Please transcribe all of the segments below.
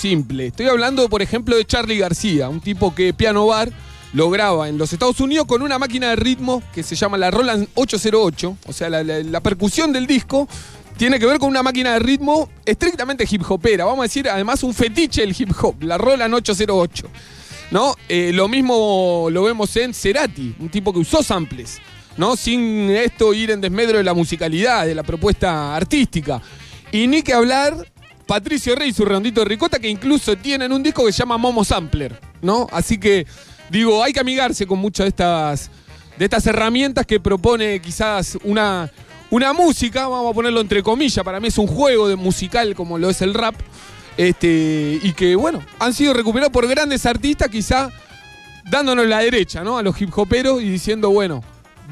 simple. Estoy hablando, por ejemplo, de Charlie García, un tipo que piano bar lo graba en los Estados Unidos con una máquina de ritmo que se llama la Roland 808. O sea, la, percusión del disco tiene que ver con una máquina de ritmo estrictamente hip hopera. Vamos a decir, además, un fetiche del hip hop, la Roland 808. ¿No? Eh, lo mismo lo vemos en Cerati, un tipo que usó samples. ¿no? Sin esto ir en desmedro de la musicalidad, de la propuesta artística. Y ni que hablar Patricio Rey y su redondito ricota, que incluso tienen un disco que se llama Momo Sampler, ¿no? Así que, digo, hay que amigarse con muchas de estas, de estas herramientas que propone quizás una, una música, vamos a ponerlo entre comillas, para mí es un juego de musical como lo es el rap, este, y que, bueno, han sido recuperados por grandes artistas, quizá dándonos la derecha, ¿no? A los hip hoperos y diciendo, bueno,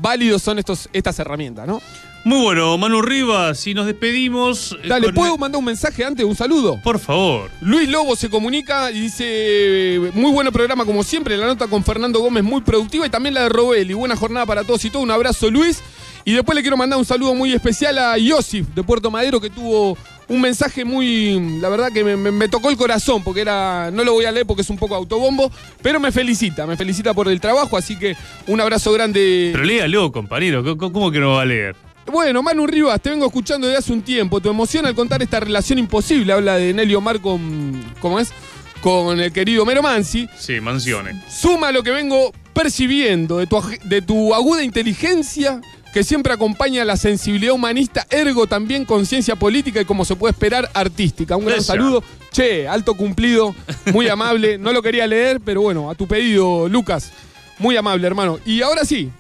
válidos son estos, estas herramientas, ¿no? Muy bueno, Manu Rivas, y nos despedimos. eh, Dale, ¿puedo mandar un mensaje antes? Un saludo. Por favor. Luis Lobo se comunica y dice, muy buen programa como siempre, la nota con Fernando Gómez muy productiva y también la de Robel y buena jornada para todos y todo, un abrazo Luis. Y después le quiero mandar un saludo muy especial a Yosif de Puerto Madero que tuvo un mensaje muy, la verdad que me, me- me tocó el corazón porque era, no lo voy a leer porque es un poco autobombo, pero me felicita, me felicita por el trabajo, así que un abrazo grande. Pero léalo, compañero. ¿Cómo, cómo que no va a leer? Bueno, Manu Rivas, te vengo escuchando desde hace un tiempo. Tu emoción al contar esta relación imposible, habla de Nelio Mar con. ¿Cómo es? Con el querido Mero Mansi. Sí, mansiones. Suma lo que vengo percibiendo de tu, de tu aguda inteligencia que siempre acompaña la sensibilidad humanista, ergo también conciencia política y como se puede esperar, artística. Un gran saludo. Che, alto cumplido, muy amable. No lo quería leer, pero bueno, a tu pedido, Lucas. Muy amable, hermano. Y ahora sí,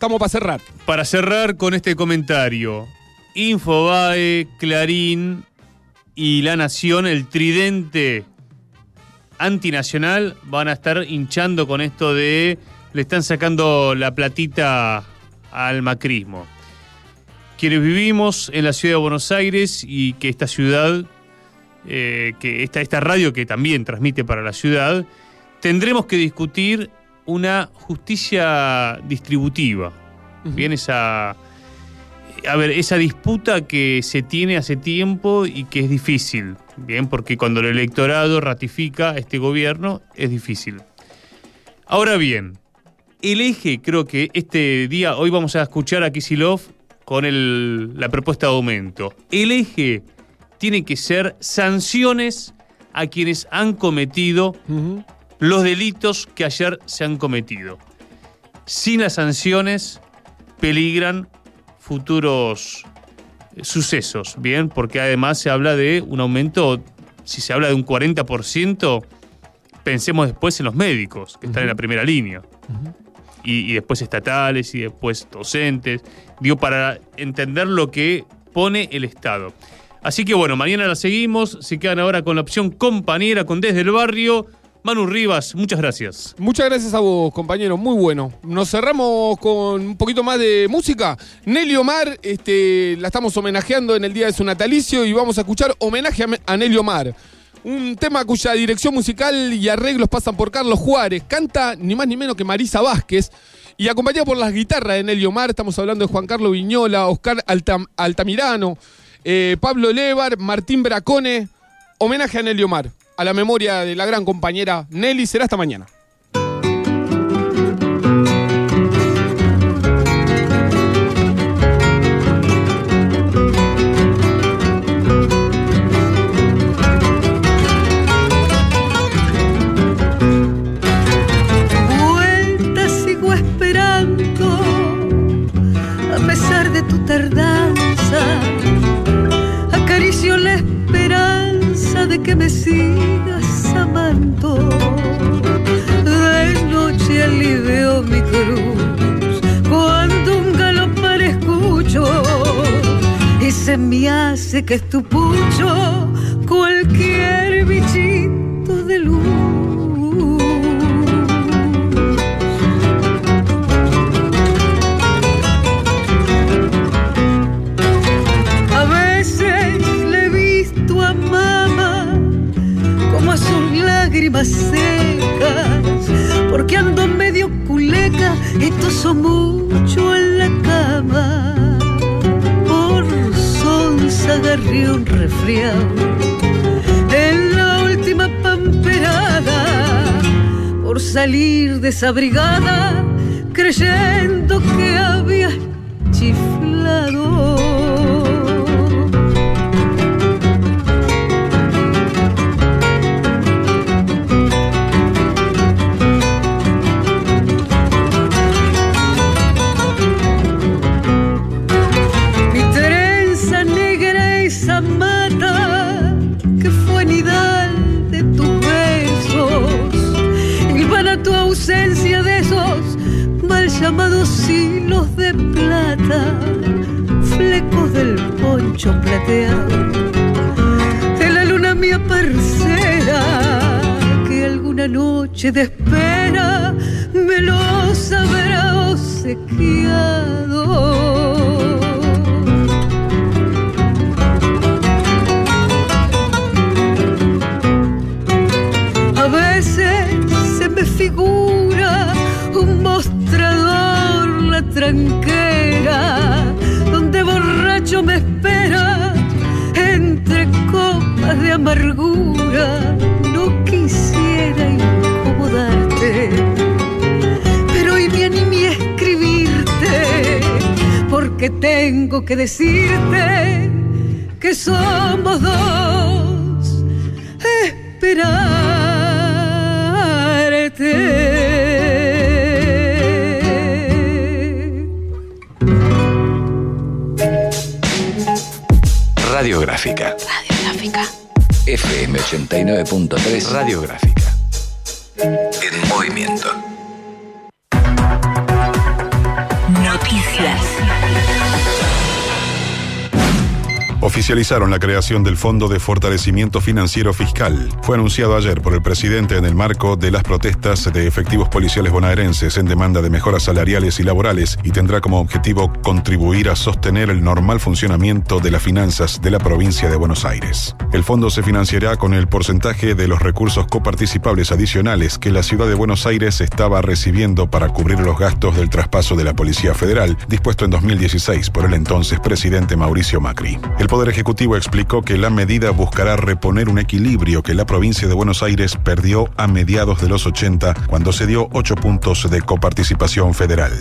estamos para cerrar. Para cerrar con este comentario, Infobae, Clarín y La Nación, el tridente antinacional, van a estar hinchando con esto de le están sacando la platita al macrismo. Quienes vivimos en la ciudad de Buenos Aires y que esta ciudad, eh, que esta, esta radio que también transmite para la ciudad, tendremos que discutir una justicia distributiva. Bien, esa. A ver, esa disputa que se tiene hace tiempo y que es difícil. Bien, porque cuando el electorado ratifica este gobierno es difícil. Ahora bien, el eje, creo que este día, hoy vamos a escuchar a Kisilov con el- la propuesta de aumento. El eje tiene que ser sanciones a quienes han cometido los delitos que ayer se han cometido. Sin las sanciones peligran futuros eh, sucesos, ¿bien? Porque además se habla de un aumento, si se habla de un 40%, pensemos después en los médicos, que están en la primera línea. y, y después estatales y después docentes. Digo, para entender lo que pone el Estado. Así que bueno, mañana la seguimos. Se quedan ahora con la opción compañera con Desde el Barrio. Manu Rivas, muchas gracias. Muchas gracias a vos, compañero, muy bueno. Nos cerramos con un poquito más de música. Nelly Omar, este, la estamos homenajeando en el día de su natalicio y vamos a escuchar homenaje a, Nelly Omar. Un tema cuya dirección musical y arreglos pasan por Carlos Juárez. Canta ni más ni menos que Marisa Vázquez. Y acompañado por las guitarras de Nelly Omar, estamos hablando de Juan Carlos Viñola, Oscar Altam- Altamirano, eh, Pablo Levar, Martín Bracone. Homenaje a Nelly Omar, a la memoria de la gran compañera Nelly. Será hasta mañana. Que es tu salir desabrigada, creyendo que había hilos de plata, flecos del poncho plateado de la luna mía parcera que alguna noche de espera me los habrá obsequiado. Tengo que decirte que somos dos esperarte. Radiográfica. Radiográfica. FM 89.3 Radiográfica. Oficializaron la creación del Fondo de Fortalecimiento Financiero Fiscal. Fue anunciado ayer por el presidente en el marco de las protestas de efectivos policiales bonaerenses en demanda de mejoras salariales y laborales y tendrá como objetivo contribuir a sostener el normal funcionamiento de las finanzas de la provincia de Buenos Aires. El fondo se financiará con el porcentaje de los recursos coparticipables adicionales que la ciudad de Buenos Aires estaba recibiendo para cubrir los gastos del traspaso de la Policía Federal, dispuesto en 2016 por el entonces presidente Mauricio Macri. El Poder Ejecutivo explicó que la medida buscará reponer un equilibrio que la provincia de Buenos Aires perdió a mediados de los 80 cuando se dio 8 puntos de coparticipación federal.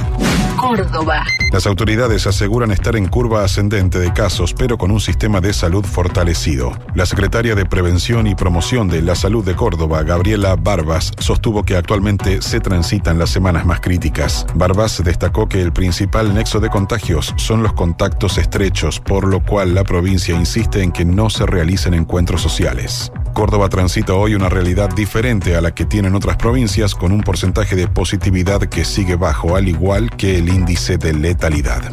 Córdoba. Las autoridades aseguran estar en curva ascendente de casos, pero con un sistema de salud fortalecido. La secretaria de Prevención y Promoción de la Salud de Córdoba, Gabriela Barbas, sostuvo que actualmente se transitan las semanas más críticas. Barbas destacó que el principal nexo de contagios son los contactos estrechos, por lo cual la provincia insiste en que no se realicen encuentros sociales. Córdoba transita hoy una realidad diferente a la que tienen otras provincias con un porcentaje de positividad que sigue bajo, al igual que el índice de letalidad.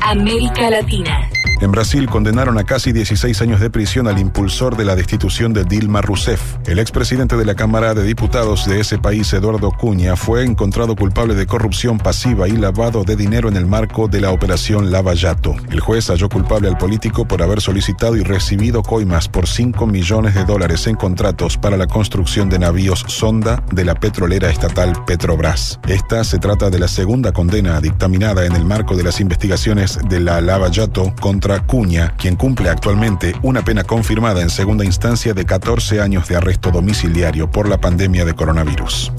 América Latina. En Brasil condenaron a casi 16 años de prisión al impulsor de la destitución de Dilma Rousseff. El expresidente de la Cámara de Diputados de ese país, Eduardo Cunha, fue encontrado culpable de corrupción pasiva y lavado de dinero en el marco de la operación Lava Jato. El juez halló culpable al político por haber solicitado y recibido coimas por 5 millones de dólares en contratos para la construcción de navíos sonda de la petrolera estatal Petrobras. Esta se trata de la segunda condena dictaminada en el marco de las investigaciones de la Lava Jato contra Cuña, quien cumple actualmente una pena confirmada en segunda instancia de 14 años de arresto domiciliario por la pandemia de coronavirus.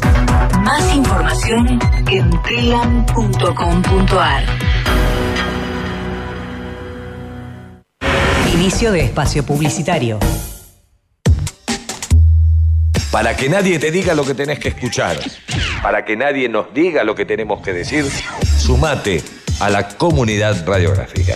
Más información en telam.com.ar. Inicio de espacio publicitario. Para que nadie te diga lo que tenés que escuchar, para que nadie nos diga lo que tenemos que decir, sumate a la comunidad radiográfica.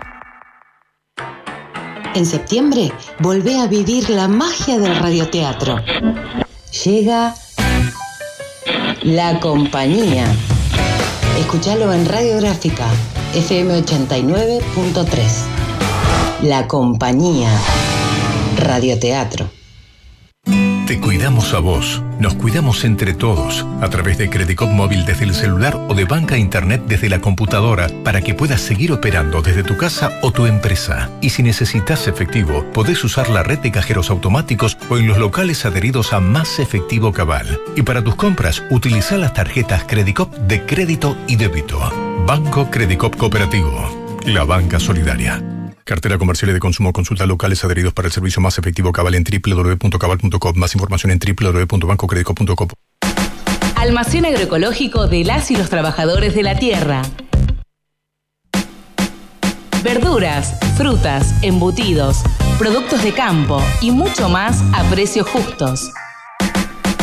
En septiembre, volvé a vivir la magia del radioteatro. Llega La Compañía. Escuchalo en Radiográfica, FM 89.3. La Compañía. Radioteatro. Te cuidamos a vos. Nos cuidamos entre todos a través de Credicop móvil desde el celular o de banca internet desde la computadora para que puedas seguir operando desde tu casa o tu empresa. Y si necesitas efectivo, podés usar la red de cajeros automáticos o en los locales adheridos a Más Efectivo Cabal. Y para tus compras, utiliza las tarjetas Credicop de crédito y débito. Banco Credicop Cooperativo. La banca solidaria. Cartera comercial y de consumo. Consulta locales adheridos para el servicio más efectivo Cabal en www.cabal.com. Más información en www.bancocredico.com. Almacén agroecológico de las y los trabajadores de la tierra. Verduras, frutas, embutidos, productos de campo y mucho más a precios justos.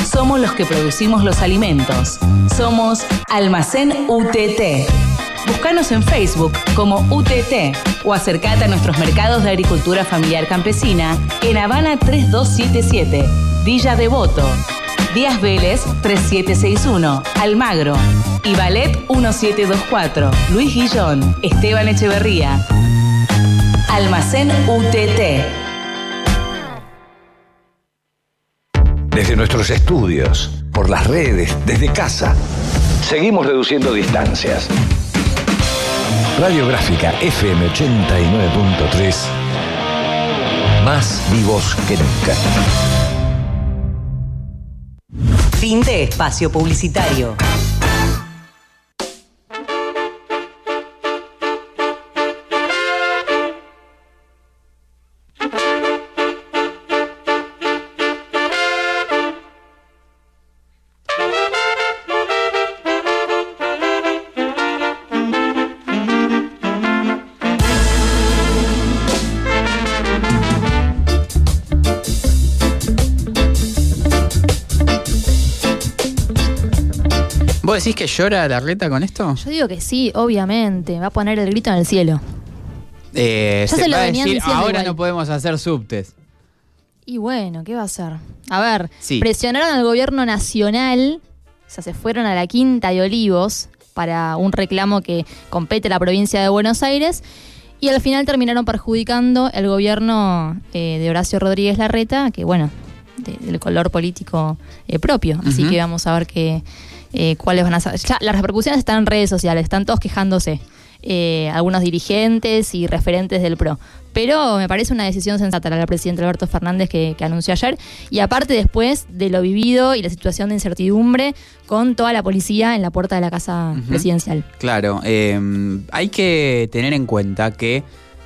Somos los que producimos los alimentos. Somos Almacén UTT. Búscanos en Facebook como UTT o acercate a nuestros mercados de agricultura familiar campesina en Habana 3277, Villa Devoto, Díaz Vélez 3761, Almagro y Ballet 1724, Luis Guillón, Esteban Echeverría. Almacén UTT. Desde nuestros estudios, por las redes, desde casa, seguimos reduciendo distancias. Radiográfica FM 89.3, más vivos que nunca. Fin de espacio publicitario. ¿Vos decís que llora la reta con esto? Yo digo que sí, obviamente. Va a poner el grito en el cielo. Eh, Ya se lo va a venían decir, diciendo ahora igual". no podemos hacer subtes. Y bueno, ¿qué va a hacer? A ver, Sí. presionaron al gobierno nacional, o sea, se fueron a la Quinta de Olivos para un reclamo que compete a la provincia de Buenos Aires y al final terminaron perjudicando el gobierno eh, de Horacio Rodríguez Larreta, que bueno, de- del color político eh, propio. Así Ujú. que vamos a ver qué, eh, cuáles van a ser. Ya, las repercusiones están en redes sociales, están todos quejándose. eh, algunos dirigentes y referentes del PRO. Pero me parece una decisión sensata la del presidente Alberto Fernández que, que anunció ayer. Y aparte después de lo vivido y la situación de incertidumbre con toda la policía en la puerta de la casa presidencial. Claro, eh, hay que tener en cuenta que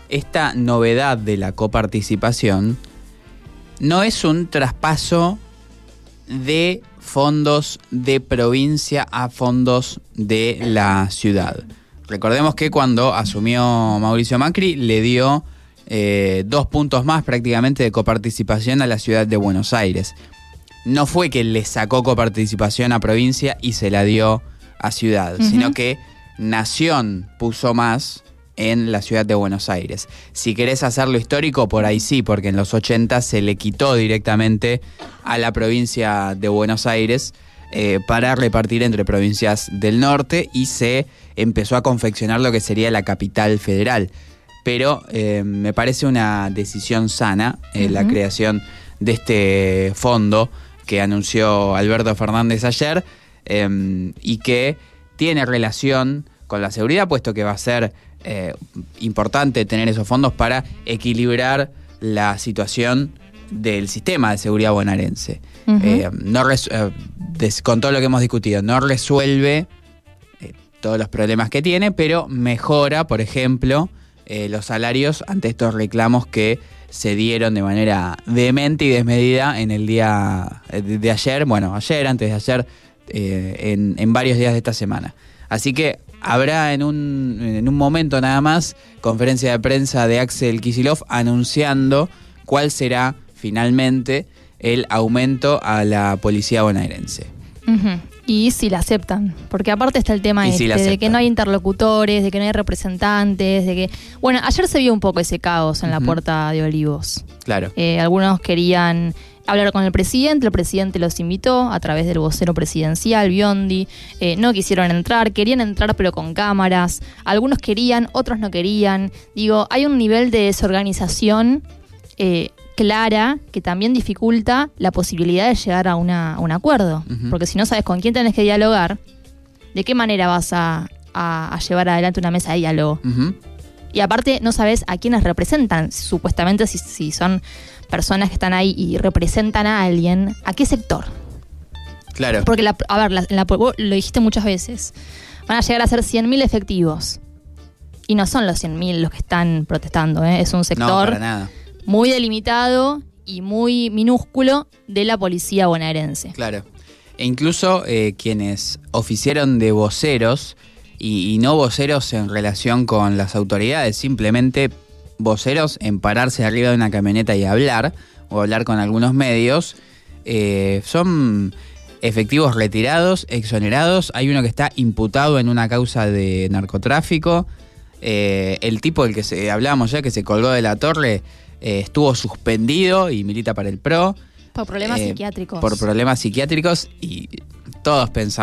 esta novedad de la coparticipación no es un traspaso de fondos de provincia a fondos de la ciudad. Recordemos que cuando asumió Mauricio Macri le dio eh, dos puntos más prácticamente de coparticipación a la ciudad de Buenos Aires. No fue que le sacó coparticipación a provincia y se la dio a ciudad, sino que Nación puso más en la ciudad de Buenos Aires. Si querés hacerlo histórico, por ahí sí, porque en los 80 se le quitó directamente a la provincia de Buenos Aires eh, para repartir entre provincias del norte y se empezó a confeccionar lo que sería la capital federal. Pero eh, me parece una decisión sana eh, la creación de este fondo que anunció Alberto Fernández ayer eh, y que tiene relación con la seguridad, puesto que va a ser eh, importante tener esos fondos para equilibrar la situación del sistema de seguridad bonaerense. Eh, no eh, des- con todo lo que hemos discutido, no resuelve eh, todos los problemas que tiene, pero mejora, por ejemplo, eh, los salarios ante estos reclamos que se dieron de manera vehemente y desmedida en el día de, de ayer, bueno, ayer, antes de ayer, en, en varios días de esta semana. Así que habrá en un, en un momento nada más conferencia de prensa de Axel Kisilov anunciando cuál será finalmente el aumento a la policía bonaerense. Y si la aceptan, porque aparte está el tema si este, de que no hay interlocutores, de que no hay representantes, de que... Bueno, ayer se vio un poco ese caos en la puerta de Olivos. Claro. Eh, algunos querían hablar con el presidente, el presidente los invitó a través del vocero presidencial, Biondi, eh, no quisieron entrar, querían entrar pero con cámaras, algunos querían, otros no querían. Digo, hay un nivel de desorganización eh, clara que también dificulta la posibilidad de llegar a, una- a un acuerdo. Porque si no sabes con quién tenés que dialogar, ¿de qué manera vas a, a- a llevar adelante una mesa de diálogo? Y aparte no sabes a quiénes representan, supuestamente si, si son personas que están ahí y representan a alguien, ¿a qué sector? Claro. Porque, la- a ver, la- la- vos lo dijiste muchas veces, van a llegar a ser 100.000 efectivos. Y no son los 100.000 los que están protestando, ¿eh? es un No, sector nada. muy delimitado y muy minúsculo de la policía bonaerense. Claro. E incluso eh, quienes oficiaron de voceros y, y no voceros en relación con las autoridades, simplemente voceros en pararse arriba de una camioneta y hablar, o hablar con algunos medios, eh, son efectivos retirados, exonerados. Hay uno que está imputado en una causa de narcotráfico. Eh, el tipo del que se, hablábamos ya, que se colgó de la torre, eh, estuvo suspendido y milita para el PRO Por problemas eh, psiquiátricos. por problemas psiquiátricos y todos pensamos